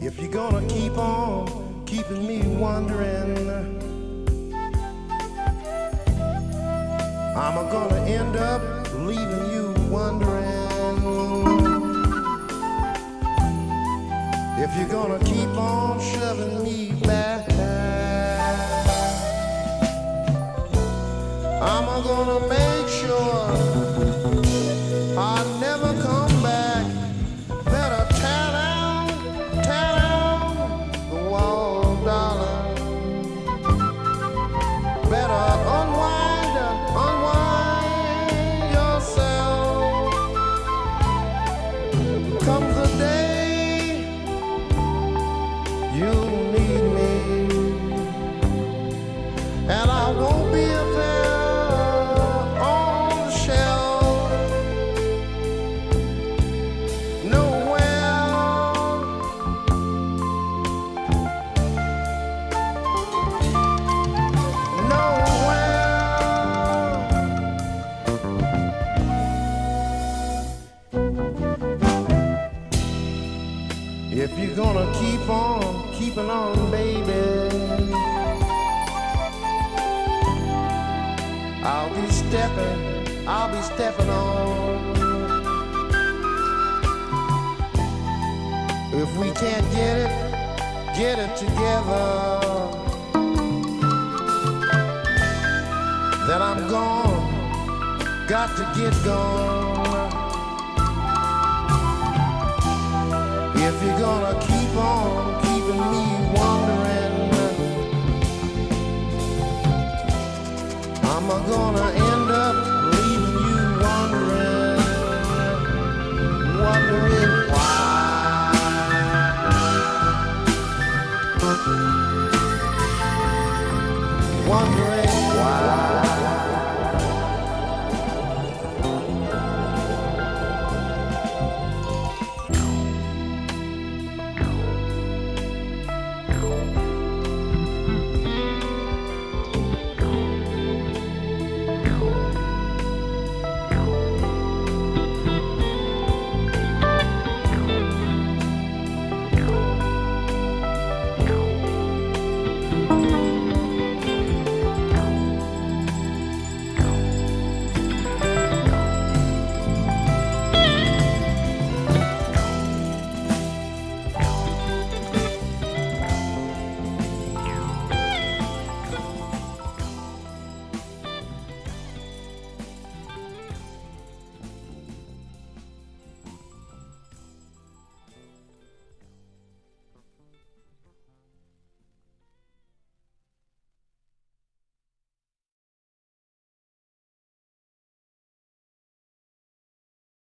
If you're gonna keep on keeping me wondering. I'm gonna end up leaving you wondering if you're gonna keep on shoving me back. I'm gonna make you If you're gonna keep on keeping on, baby, I'll be stepping, I'll be stepping on. If we can't get it, get it together, then I'm gone, got to get gone. gonna keep on keeping me wondering. Am I gonna end up leaving you wondering, wondering why, wondering why.